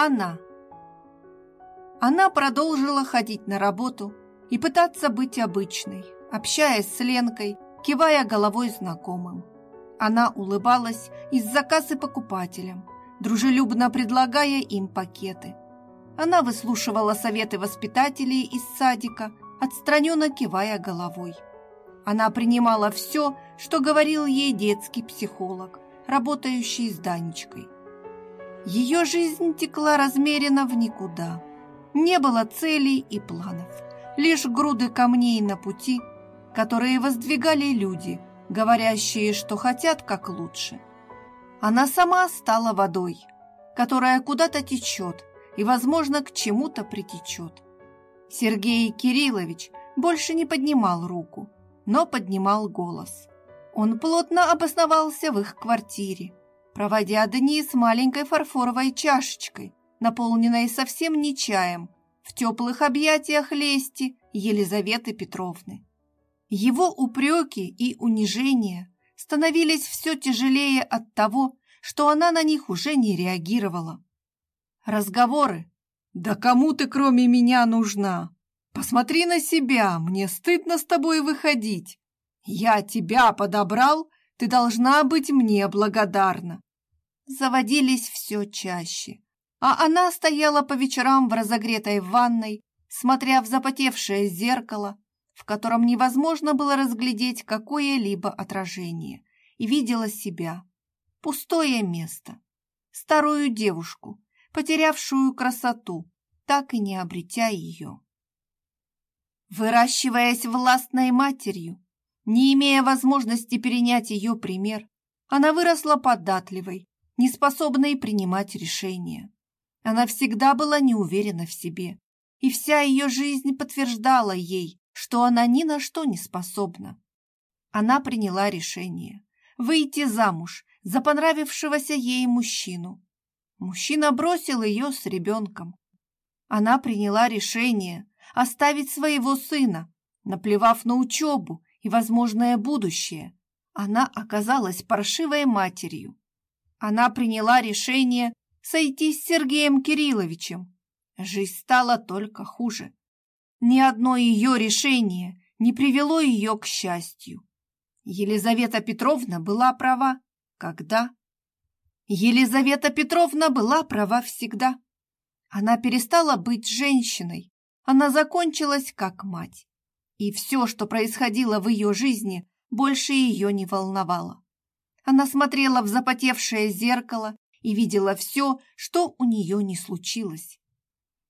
Она. Она продолжила ходить на работу и пытаться быть обычной, общаясь с Ленкой, кивая головой знакомым. Она улыбалась из-за кассы покупателям, дружелюбно предлагая им пакеты. Она выслушивала советы воспитателей из садика, отстраненно кивая головой. Она принимала все, что говорил ей детский психолог, работающий с Данечкой. Ее жизнь текла размеренно в никуда. Не было целей и планов, лишь груды камней на пути, которые воздвигали люди, говорящие, что хотят как лучше. Она сама стала водой, которая куда-то течет и, возможно, к чему-то притечет. Сергей Кириллович больше не поднимал руку, но поднимал голос. Он плотно обосновался в их квартире, проводя дни с маленькой фарфоровой чашечкой, наполненной совсем не чаем, в теплых объятиях лести Елизаветы Петровны. Его упреки и унижения становились все тяжелее от того, что она на них уже не реагировала. Разговоры «Да кому ты кроме меня нужна? Посмотри на себя, мне стыдно с тобой выходить. Я тебя подобрал, ты должна быть мне благодарна заводились все чаще, а она стояла по вечерам в разогретой ванной, смотря в запотевшее зеркало, в котором невозможно было разглядеть какое-либо отражение, и видела себя. Пустое место. Старую девушку, потерявшую красоту, так и не обретя ее. Выращиваясь властной матерью, не имея возможности перенять ее пример, она выросла податливой, неспособной принимать решения. Она всегда была неуверена в себе, и вся ее жизнь подтверждала ей, что она ни на что не способна. Она приняла решение выйти замуж за понравившегося ей мужчину. Мужчина бросил ее с ребенком. Она приняла решение оставить своего сына, наплевав на учебу и возможное будущее. Она оказалась паршивой матерью, она приняла решение сойти с Сергеем Кирилловичем. Жизнь стала только хуже. Ни одно ее решение не привело ее к счастью. Елизавета Петровна была права. Когда? Елизавета Петровна была права всегда. Она перестала быть женщиной. Она закончилась как мать. И все, что происходило в ее жизни, больше ее не волновало. Она смотрела в запотевшее зеркало и видела все, что у нее не случилось.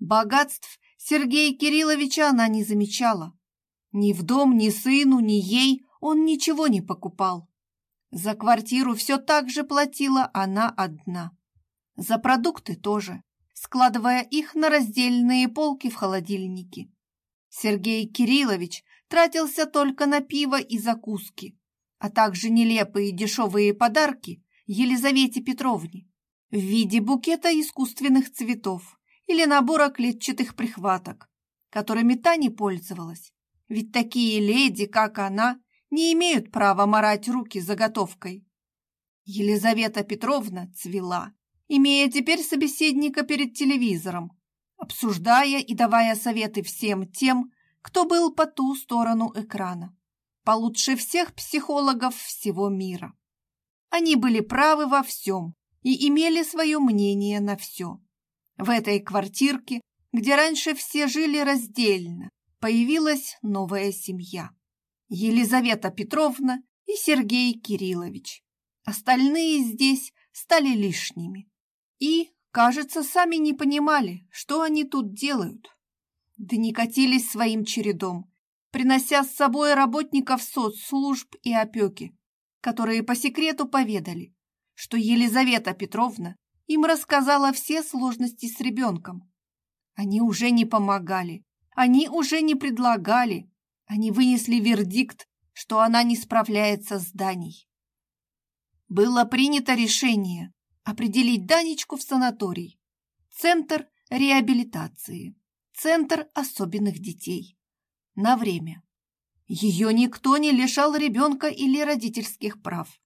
Богатств Сергея Кирилловича она не замечала. Ни в дом, ни сыну, ни ей он ничего не покупал. За квартиру все так же платила она одна. За продукты тоже, складывая их на раздельные полки в холодильнике. Сергей Кириллович тратился только на пиво и закуски а также нелепые дешевые подарки Елизавете Петровне в виде букета искусственных цветов или набора клетчатых прихваток, которыми та не пользовалась. Ведь такие леди, как она, не имеют права морать руки заготовкой. Елизавета Петровна цвела, имея теперь собеседника перед телевизором, обсуждая и давая советы всем тем, кто был по ту сторону экрана получше всех психологов всего мира. Они были правы во всем и имели свое мнение на все. В этой квартирке, где раньше все жили раздельно, появилась новая семья. Елизавета Петровна и Сергей Кириллович. Остальные здесь стали лишними. И, кажется, сами не понимали, что они тут делают. Дни катились своим чередом, принося с собой работников соцслужб и опеки, которые по секрету поведали, что Елизавета Петровна им рассказала все сложности с ребенком. Они уже не помогали, они уже не предлагали, они вынесли вердикт, что она не справляется с Даней. Было принято решение определить Данечку в санаторий, центр реабилитации, центр особенных детей на время. Ее никто не лишал ребенка или родительских прав.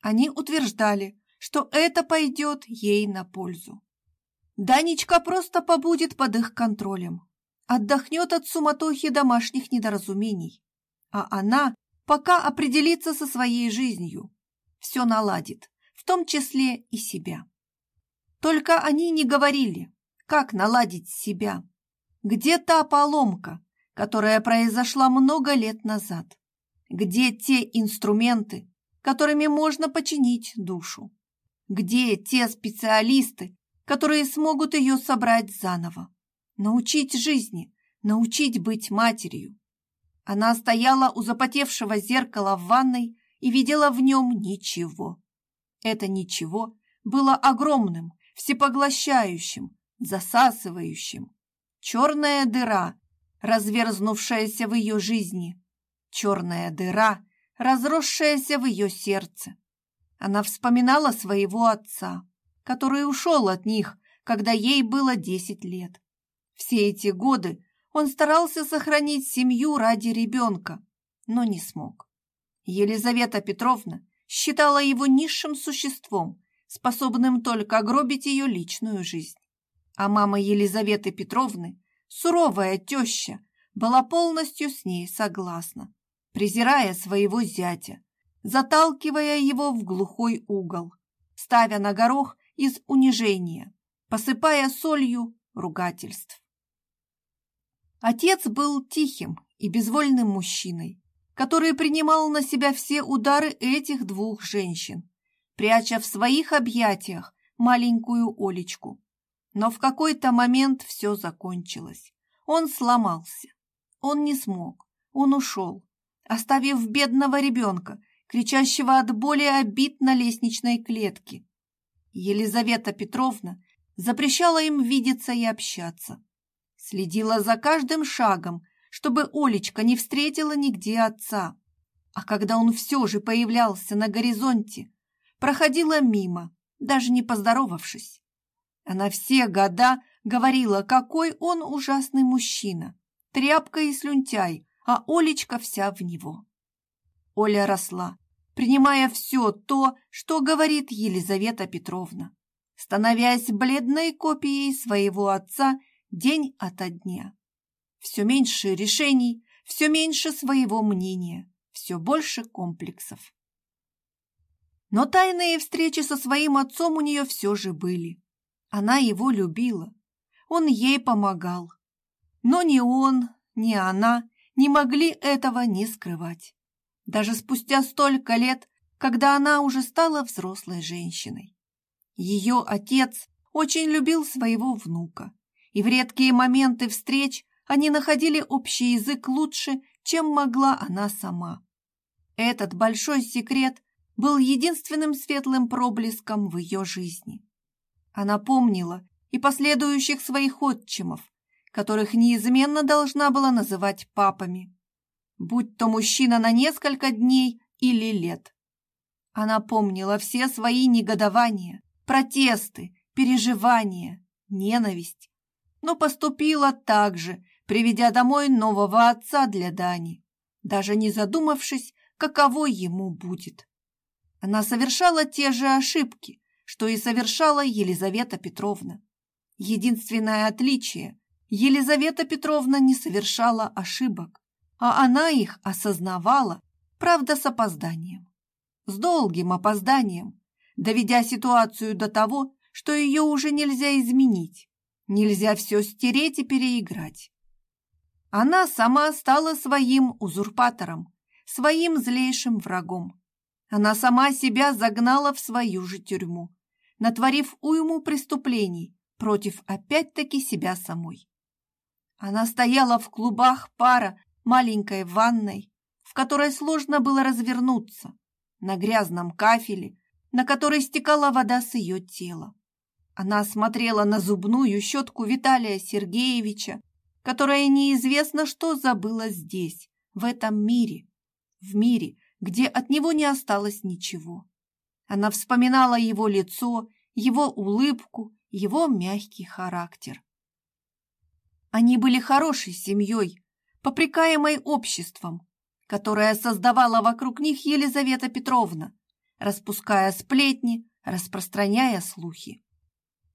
Они утверждали, что это пойдет ей на пользу. Данечка просто побудет под их контролем, отдохнет от суматохи домашних недоразумений, а она пока определится со своей жизнью, все наладит, в том числе и себя. Только они не говорили, как наладить себя, где та поломка, которая произошла много лет назад, где те инструменты, которыми можно починить душу, где те специалисты, которые смогут ее собрать заново, научить жизни, научить быть матерью. Она стояла у запотевшего зеркала в ванной и видела в нем ничего. Это ничего было огромным, всепоглощающим, засасывающим. Черная дыра, разверзнувшаяся в ее жизни. Черная дыра, разросшаяся в ее сердце. Она вспоминала своего отца, который ушел от них, когда ей было десять лет. Все эти годы он старался сохранить семью ради ребенка, но не смог. Елизавета Петровна считала его низшим существом, способным только огробить ее личную жизнь. А мама Елизаветы Петровны, суровая теща, была полностью с ней согласна, презирая своего зятя, заталкивая его в глухой угол, ставя на горох из унижения, посыпая солью ругательств. Отец был тихим и безвольным мужчиной, который принимал на себя все удары этих двух женщин, пряча в своих объятиях маленькую Олечку. Но в какой-то момент все закончилось. Он сломался. Он не смог. Он ушел, оставив бедного ребенка, кричащего от боли обид на лестничной клетке, Елизавета Петровна запрещала им видеться и общаться. Следила за каждым шагом, чтобы Олечка не встретила нигде отца. А когда он все же появлялся на горизонте, проходила мимо, даже не поздоровавшись. Она все года говорила, какой он ужасный мужчина, тряпка и слюнтяй, а Олечка вся в него. Оля росла, принимая все то, что говорит Елизавета Петровна, становясь бледной копией своего отца день ото дня. Все меньше решений, все меньше своего мнения, все больше комплексов. Но тайные встречи со своим отцом у нее все же были. Она его любила, он ей помогал. Но ни он, ни она не могли этого не скрывать даже спустя столько лет, когда она уже стала взрослой женщиной. Ее отец очень любил своего внука, и в редкие моменты встреч они находили общий язык лучше, чем могла она сама. Этот большой секрет был единственным светлым проблеском в ее жизни. Она помнила и последующих своих отчимов, которых неизменно должна была называть папами будь то мужчина на несколько дней или лет. Она помнила все свои негодования, протесты, переживания, ненависть, но поступила так же, приведя домой нового отца для Дани, даже не задумавшись, каково ему будет. Она совершала те же ошибки, что и совершала Елизавета Петровна. Единственное отличие – Елизавета Петровна не совершала ошибок а она их осознавала, правда, с опозданием. С долгим опозданием, доведя ситуацию до того, что ее уже нельзя изменить, нельзя все стереть и переиграть. Она сама стала своим узурпатором, своим злейшим врагом. Она сама себя загнала в свою же тюрьму, натворив уйму преступлений против опять-таки себя самой. Она стояла в клубах пара маленькой ванной, в которой сложно было развернуться, на грязном кафеле, на который стекала вода с ее тела. Она смотрела на зубную щетку Виталия Сергеевича, которая неизвестно что забыла здесь, в этом мире, в мире, где от него не осталось ничего. Она вспоминала его лицо, его улыбку, его мягкий характер. Они были хорошей семьей, попрекаемой обществом, которое создавала вокруг них Елизавета Петровна, распуская сплетни, распространяя слухи.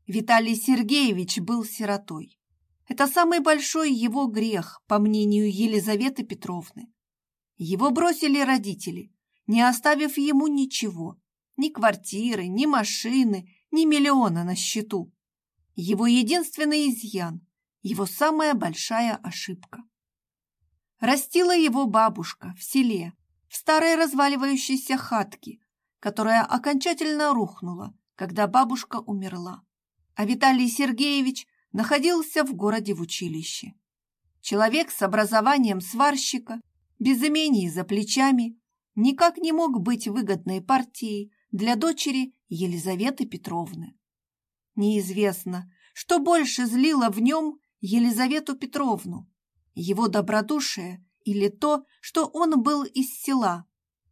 Виталий Сергеевич был сиротой. Это самый большой его грех, по мнению Елизаветы Петровны. Его бросили родители, не оставив ему ничего, ни квартиры, ни машины, ни миллиона на счету. Его единственный изъян, его самая большая ошибка. Растила его бабушка в селе, в старой разваливающейся хатке, которая окончательно рухнула, когда бабушка умерла. А Виталий Сергеевич находился в городе в училище. Человек с образованием сварщика, без имений за плечами, никак не мог быть выгодной партией для дочери Елизаветы Петровны. Неизвестно, что больше злило в нем Елизавету Петровну, его добродушие или то, что он был из села,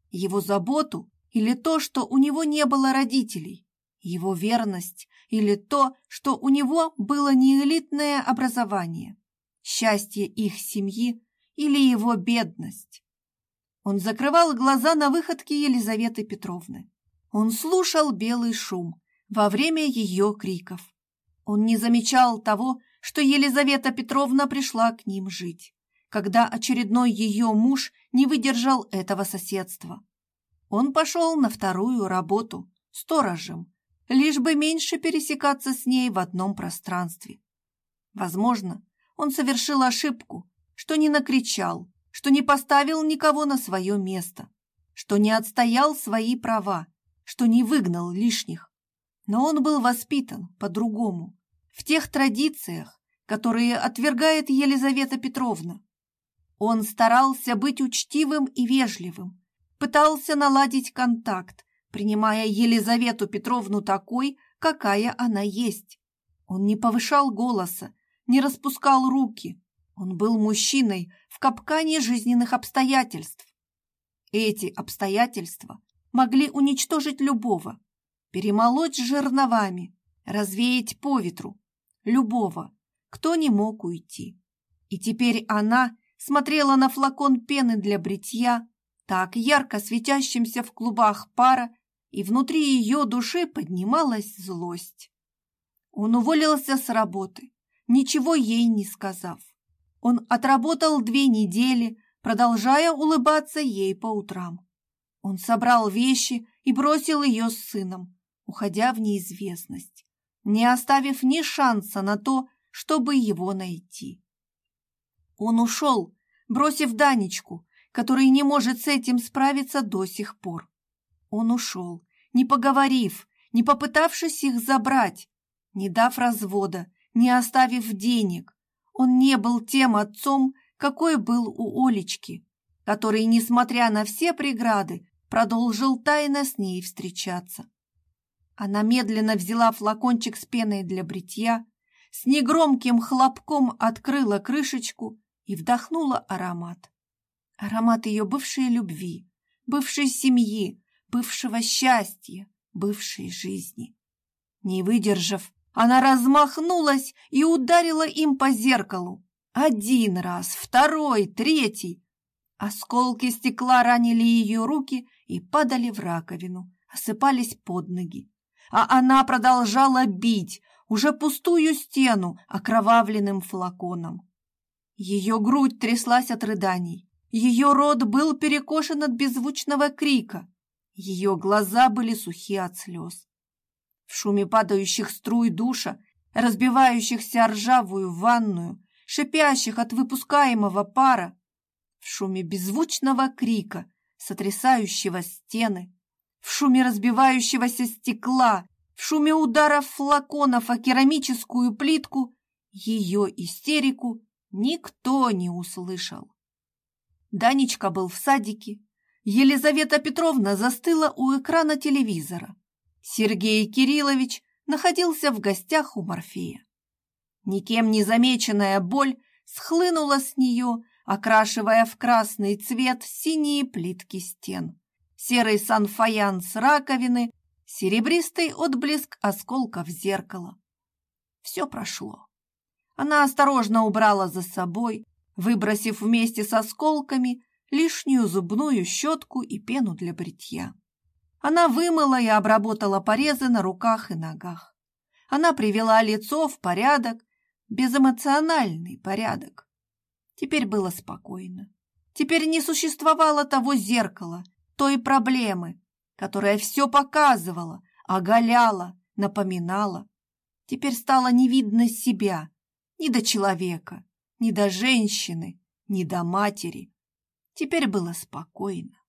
его заботу или то, что у него не было родителей, его верность или то, что у него было не элитное образование, счастье их семьи или его бедность. Он закрывал глаза на выходки Елизаветы Петровны. Он слушал белый шум во время ее криков. Он не замечал того, что Елизавета Петровна пришла к ним жить, когда очередной ее муж не выдержал этого соседства. Он пошел на вторую работу сторожем, лишь бы меньше пересекаться с ней в одном пространстве. Возможно, он совершил ошибку, что не накричал, что не поставил никого на свое место, что не отстоял свои права, что не выгнал лишних. Но он был воспитан по-другому, в тех традициях, которые отвергает Елизавета Петровна. Он старался быть учтивым и вежливым, пытался наладить контакт, принимая Елизавету Петровну такой, какая она есть. Он не повышал голоса, не распускал руки. Он был мужчиной в капкане жизненных обстоятельств. Эти обстоятельства могли уничтожить любого, перемолоть жерновами, развеять по ветру, любого, кто не мог уйти. И теперь она смотрела на флакон пены для бритья, так ярко светящимся в клубах пара, и внутри ее души поднималась злость. Он уволился с работы, ничего ей не сказав. Он отработал две недели, продолжая улыбаться ей по утрам. Он собрал вещи и бросил ее с сыном, уходя в неизвестность, не оставив ни шанса на то, чтобы его найти. Он ушел, бросив Данечку, который не может с этим справиться до сих пор. Он ушел, не поговорив, не попытавшись их забрать, не дав развода, не оставив денег. Он не был тем отцом, какой был у Олечки, который, несмотря на все преграды, продолжил тайно с ней встречаться. Она медленно взяла флакончик с пеной для бритья, с негромким хлопком открыла крышечку и вдохнула аромат. Аромат ее бывшей любви, бывшей семьи, бывшего счастья, бывшей жизни. Не выдержав, она размахнулась и ударила им по зеркалу. Один раз, второй, третий. Осколки стекла ранили ее руки и падали в раковину, осыпались под ноги. А она продолжала бить уже пустую стену окровавленным флаконом. Ее грудь тряслась от рыданий. Ее рот был перекошен от беззвучного крика. Ее глаза были сухи от слез. В шуме падающих струй душа, разбивающихся ржавую ванную, шипящих от выпускаемого пара, в шуме беззвучного крика, сотрясающего стены, в шуме разбивающегося стекла, в шуме ударов флаконов о керамическую плитку, ее истерику никто не услышал. Данечка был в садике, Елизавета Петровна застыла у экрана телевизора. Сергей Кириллович находился в гостях у Морфея. Никем не замеченная боль схлынула с нее, окрашивая в красный цвет синие плитки стен, серый санфаянс раковины, серебристый отблеск осколков зеркала. Все прошло. Она осторожно убрала за собой, выбросив вместе с осколками лишнюю зубную щетку и пену для бритья. Она вымыла и обработала порезы на руках и ногах. Она привела лицо в порядок, безэмоциональный порядок. Теперь было спокойно. Теперь не существовало того зеркала, той проблемы, которая все показывала, оголяла, напоминала. Теперь стало не видно себя, ни до человека, ни до женщины, ни до матери. Теперь было спокойно.